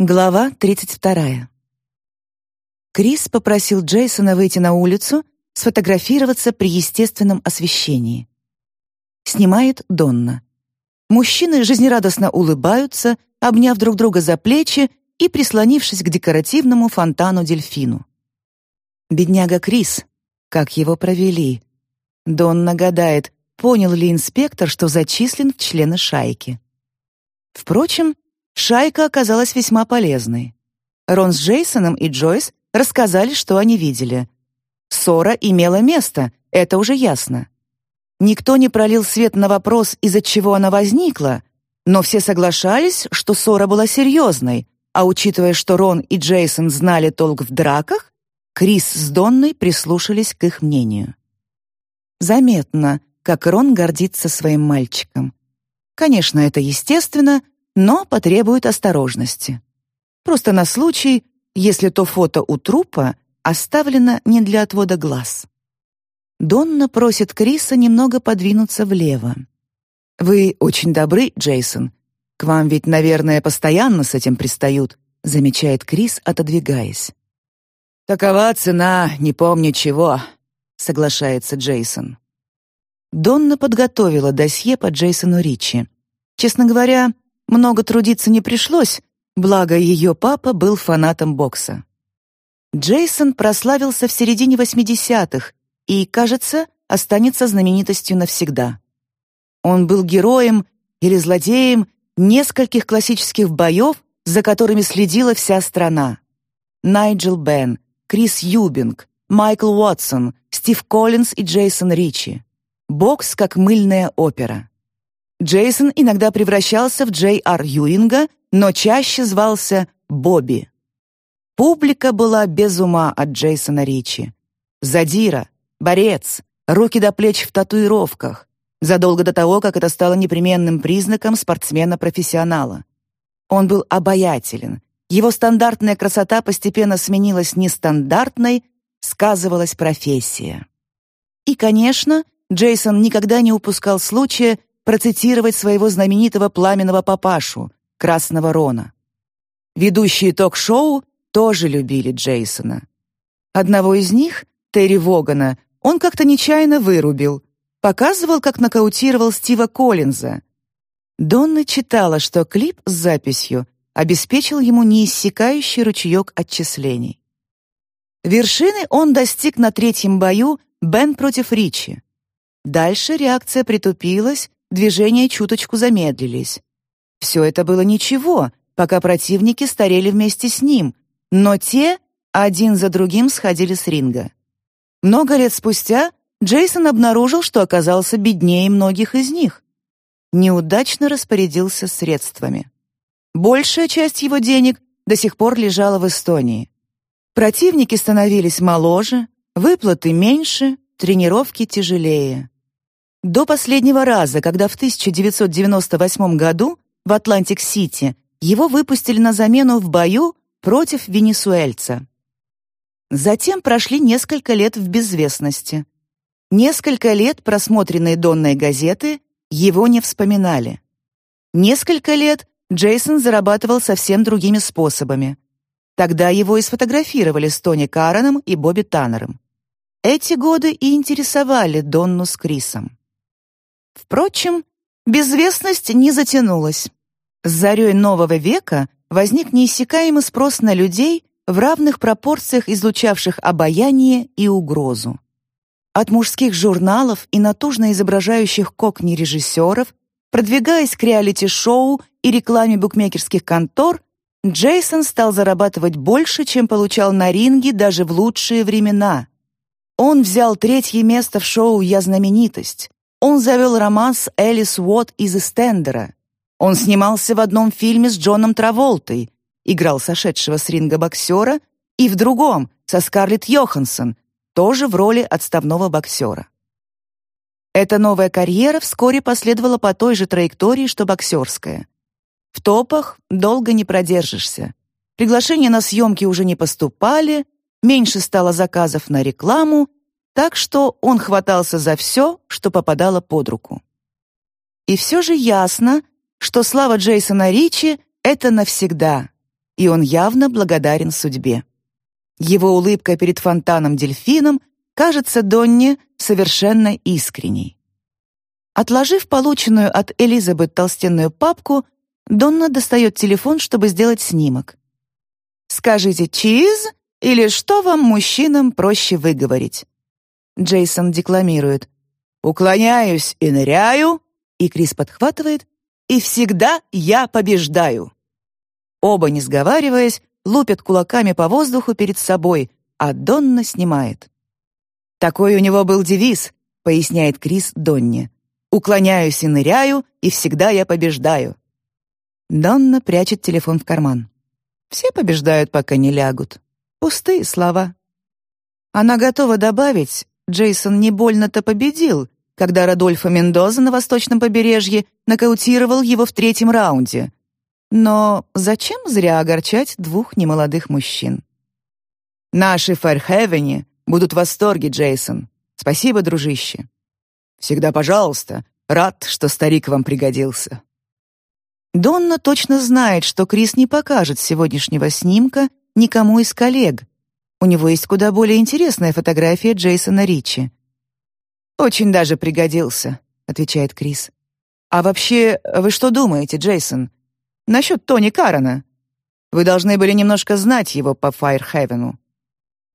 Глава 32. Крис попросил Джейсона выйти на улицу, сфотографироваться при естественном освещении. Снимает Донна. Мужчины жизнерадостно улыбаются, обняв друг друга за плечи и прислонившись к декоративному фонтану-дельфину. Бедняга Крис. Как его провели? Донна гадает, понял ли инспектор, что зачислен в члены шайки. Впрочем, Шайка оказалась весьма полезной. Рон с Джейсоном и Джойс рассказали, что они видели. Ссора имела место, это уже ясно. Никто не пролил свет на вопрос, из-за чего она возникла, но все соглашались, что ссора была серьезной, а учитывая, что Рон и Джейсон знали толк в драках, Крис с Донной прислушались к их мнению. Заметно, как Рон гордится своим мальчиком. Конечно, это естественно — но потребует осторожности. Просто на случай, если то фото у трупа оставлено не для отвода глаз. Донна просит Криса немного подвинуться влево. «Вы очень добры, Джейсон. К вам ведь, наверное, постоянно с этим пристают», замечает Крис, отодвигаясь. «Такова цена, не помню чего», — соглашается Джейсон. Донна подготовила досье по Джейсону Ричи. Честно говоря, много трудиться не пришлось, благо ее папа был фанатом бокса. Джейсон прославился в середине 80-х и, кажется, останется знаменитостью навсегда. Он был героем или злодеем нескольких классических боев, за которыми следила вся страна. Найджел Бен, Крис Юбинг, Майкл Уотсон, Стив Коллинз и Джейсон Ричи. Бокс как мыльная опера. Джейсон иногда превращался в Джей Ар Юинга, но чаще звался Бобби. Публика была без ума от Джейсона Ричи. Задира, борец, руки до плеч в татуировках. Задолго до того, как это стало непременным признаком спортсмена-профессионала. Он был обаятелен. Его стандартная красота постепенно сменилась нестандартной, сказывалась профессия. И, конечно, Джейсон никогда не упускал случая процитировать своего знаменитого пламенного папашу, Красного Рона. Ведущие ток-шоу тоже любили Джейсона. Одного из них, Терри Вогана, он как-то нечаянно вырубил, показывал, как нокаутировал Стива Коллинза. Донна читала, что клип с записью обеспечил ему неиссякающий ручеек отчислений. Вершины он достиг на третьем бою Бен против Ричи. Дальше реакция притупилась, движения чуточку замедлились. Все это было ничего, пока противники старели вместе с ним, но те один за другим сходили с ринга. Много лет спустя Джейсон обнаружил, что оказался беднее многих из них. Неудачно распорядился средствами. Большая часть его денег до сих пор лежала в Эстонии. Противники становились моложе, выплаты меньше, тренировки тяжелее. До последнего раза, когда в 1998 году в Атлантик-Сити его выпустили на замену в бою против венесуэльца. Затем прошли несколько лет в безвестности. Несколько лет просмотренные Донной газеты его не вспоминали. Несколько лет Джейсон зарабатывал совсем другими способами. Тогда его и сфотографировали с Тони Караном и Бобби Таннером. Эти годы и интересовали Донну с Крисом. Впрочем, безвестность не затянулась. С зарей нового века возник неиссякаемый спрос на людей в равных пропорциях излучавших обаяние и угрозу. От мужских журналов и натужно изображающих кокни режиссеров, продвигаясь к реалити-шоу и рекламе букмекерских контор, Джейсон стал зарабатывать больше, чем получал на ринге даже в лучшие времена. Он взял третье место в шоу «Я знаменитость», он завел роман с Элис Уотт из «Эстендера». Он снимался в одном фильме с Джоном Траволтой, играл сошедшего с ринга боксера, и в другом, со Скарлетт Йоханссон, тоже в роли отставного боксера. Эта новая карьера вскоре последовала по той же траектории, что боксерская. В топах долго не продержишься. Приглашения на съемки уже не поступали, меньше стало заказов на рекламу, так что он хватался за все, что попадало под руку. И все же ясно, что слава Джейсона Ричи — это навсегда. и он явно благодарен судьбе. Его улыбка перед фонтаном-дельфином кажется Донне совершенно искренней. Отложив полученную от Элизабет толстенную папку, Донна достает телефон, чтобы сделать снимок. «Скажите «чиз» или что вам, мужчинам, проще выговорить?» Джейсон декламирует. «Уклоняюсь и ныряю», и Крис подхватывает, «и всегда я побеждаю». Оба, не сговариваясь, лупят кулаками по воздуху перед собой, а Донна снимает. «Такой у него был девиз», — поясняет Крис Донне. «Уклоняюсь и ныряю, и всегда я побеждаю». Донна прячет телефон в карман. Все побеждают, пока не лягут. Пустые слова. Она готова добавить, Джейсон не больно-то победил, когда Радольфо Мендоза на восточном побережье нокаутировал его в третьем раунде. Но зачем зря огорчать двух немолодых мужчин? «Наши в будут в восторге, Джейсон. Спасибо, дружище». «Всегда пожалуйста. Рад, что старик вам пригодился». Донна точно знает, что Крис не покажет сегодняшнего снимка никому из коллег. У него есть куда более интересная фотография Джейсона Ричи. «Очень даже пригодился», — отвечает Крис. «А вообще, вы что думаете, Джейсон? Насчет Тони Карана? Вы должны были немножко знать его по Файрхевену».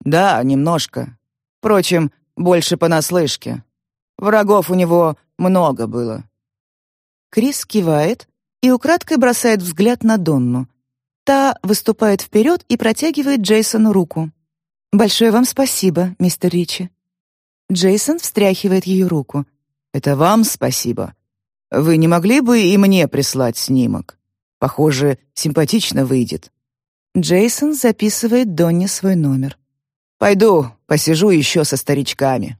«Да, немножко. Впрочем, больше понаслышке. Врагов у него много было». Крис кивает и украдкой бросает взгляд на Донну. Та выступает вперед и протягивает Джейсону руку. «Большое вам спасибо, мистер Ричи». Джейсон встряхивает ее руку. «Это вам спасибо. Вы не могли бы и мне прислать снимок? Похоже, симпатично выйдет». Джейсон записывает Донне свой номер. «Пойду, посижу еще со старичками».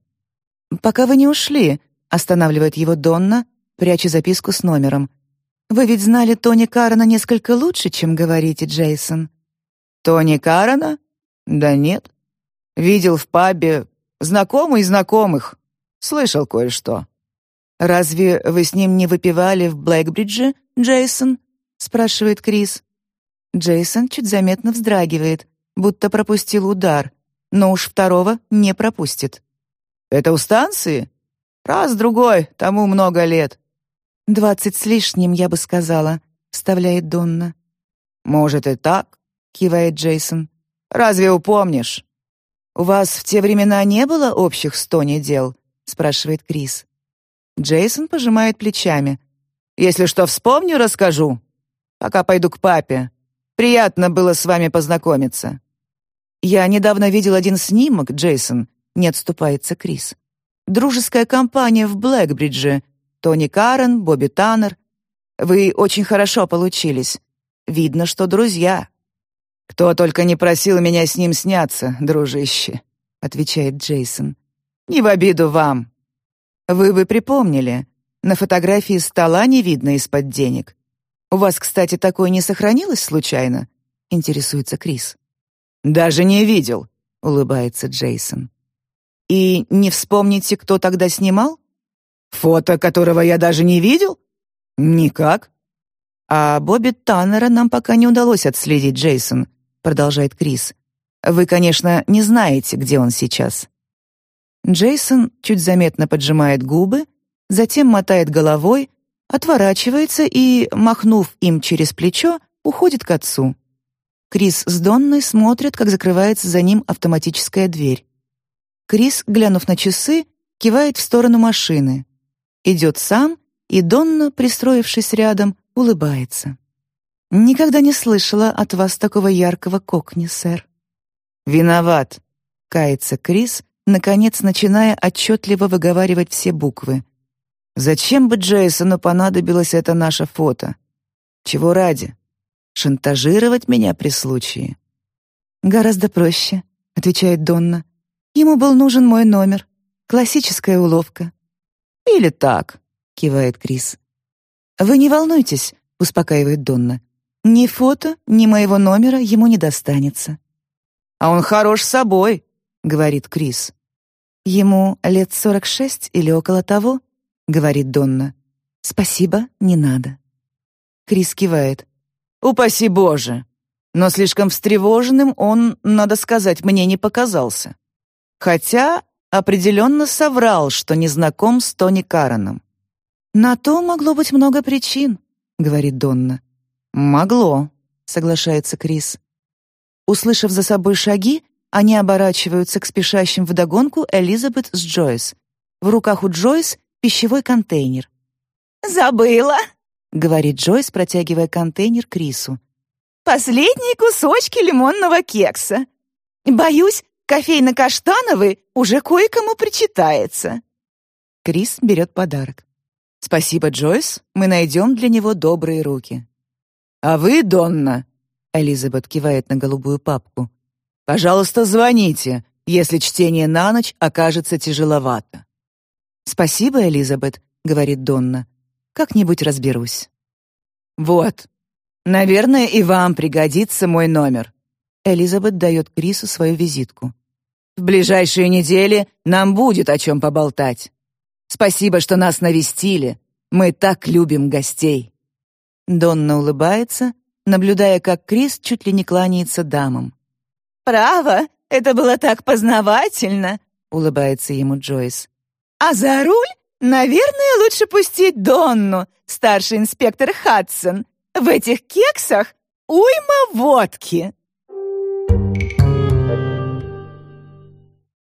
«Пока вы не ушли», — останавливает его Донна, пряча записку с номером. «Вы ведь знали Тони Карана несколько лучше, чем говорите, Джейсон». «Тони Карана? Да нет. Видел в пабе, Знакомый знакомых. Слышал кое-что. Разве вы с ним не выпивали в Блэкбридже, Джейсон? спрашивает Крис. Джейсон чуть заметно вздрагивает, будто пропустил удар, но уж второго не пропустит. Это у станции? Раз другой, тому много лет. Двадцать с лишним, я бы сказала, вставляет Донна. Может и так, кивает Джейсон. Разве упомнишь? «У вас в те времена не было общих с Тони дел?» — спрашивает Крис. Джейсон пожимает плечами. «Если что вспомню, расскажу. Пока пойду к папе. Приятно было с вами познакомиться». «Я недавно видел один снимок, Джейсон», — не отступается Крис. «Дружеская компания в Блэкбридже. Тони Карен, Бобби Таннер. Вы очень хорошо получились. Видно, что друзья». «Кто только не просил меня с ним сняться, дружище», — отвечает Джейсон. «Не в обиду вам. Вы бы припомнили, на фотографии стола не видно из-под денег. У вас, кстати, такое не сохранилось случайно?» — интересуется Крис. «Даже не видел», — улыбается Джейсон. «И не вспомните, кто тогда снимал? Фото, которого я даже не видел? Никак. А Бобби Таннера нам пока не удалось отследить, Джейсон продолжает Крис. Вы, конечно, не знаете, где он сейчас. Джейсон чуть заметно поджимает губы, затем мотает головой, отворачивается и, махнув им через плечо, уходит к отцу. Крис с Донной смотрят, как закрывается за ним автоматическая дверь. Крис, глянув на часы, кивает в сторону машины. Идет сам, и Донна, пристроившись рядом, улыбается. Никогда не слышала от вас такого яркого кокни, сэр. Виноват, кается Крис, наконец начиная отчетливо выговаривать все буквы. Зачем бы Джейсону понадобилось это наше фото? Чего ради? Шантажировать меня при случае? Гораздо проще, отвечает Донна. Ему был нужен мой номер. Классическая уловка. Или так, кивает Крис. Вы не волнуйтесь, успокаивает Донна. Ни фото, ни моего номера ему не достанется. «А он хорош собой», — говорит Крис. «Ему лет сорок шесть или около того», — говорит Донна. «Спасибо, не надо». Крис кивает. «Упаси Боже! но слишком встревоженным он, надо сказать, мне не показался. Хотя определенно соврал, что не знаком с Тони Караном. «На то могло быть много причин», — говорит Донна. «Могло», — соглашается Крис. Услышав за собой шаги, они оборачиваются к спешащим вдогонку Элизабет с Джойс. В руках у Джойс пищевой контейнер. «Забыла», — говорит Джойс, протягивая контейнер Крису. «Последние кусочки лимонного кекса. Боюсь, кофейно-каштановый уже кое-кому причитается». Крис берет подарок. «Спасибо, Джойс, мы найдем для него добрые руки». «А вы, Донна», — Элизабет кивает на голубую папку, «пожалуйста, звоните, если чтение на ночь окажется тяжеловато». «Спасибо, Элизабет», — говорит Донна. «Как-нибудь разберусь». «Вот. Наверное, и вам пригодится мой номер». Элизабет дает Крису свою визитку. «В ближайшие недели нам будет о чем поболтать. Спасибо, что нас навестили. Мы так любим гостей». Донна улыбается, наблюдая, как Крис чуть ли не кланяется дамам. «Право, это было так познавательно», — улыбается ему Джойс. А за руль, наверное, лучше пустить Донну, старший инспектор Хадсон. В этих кексах уйма водки.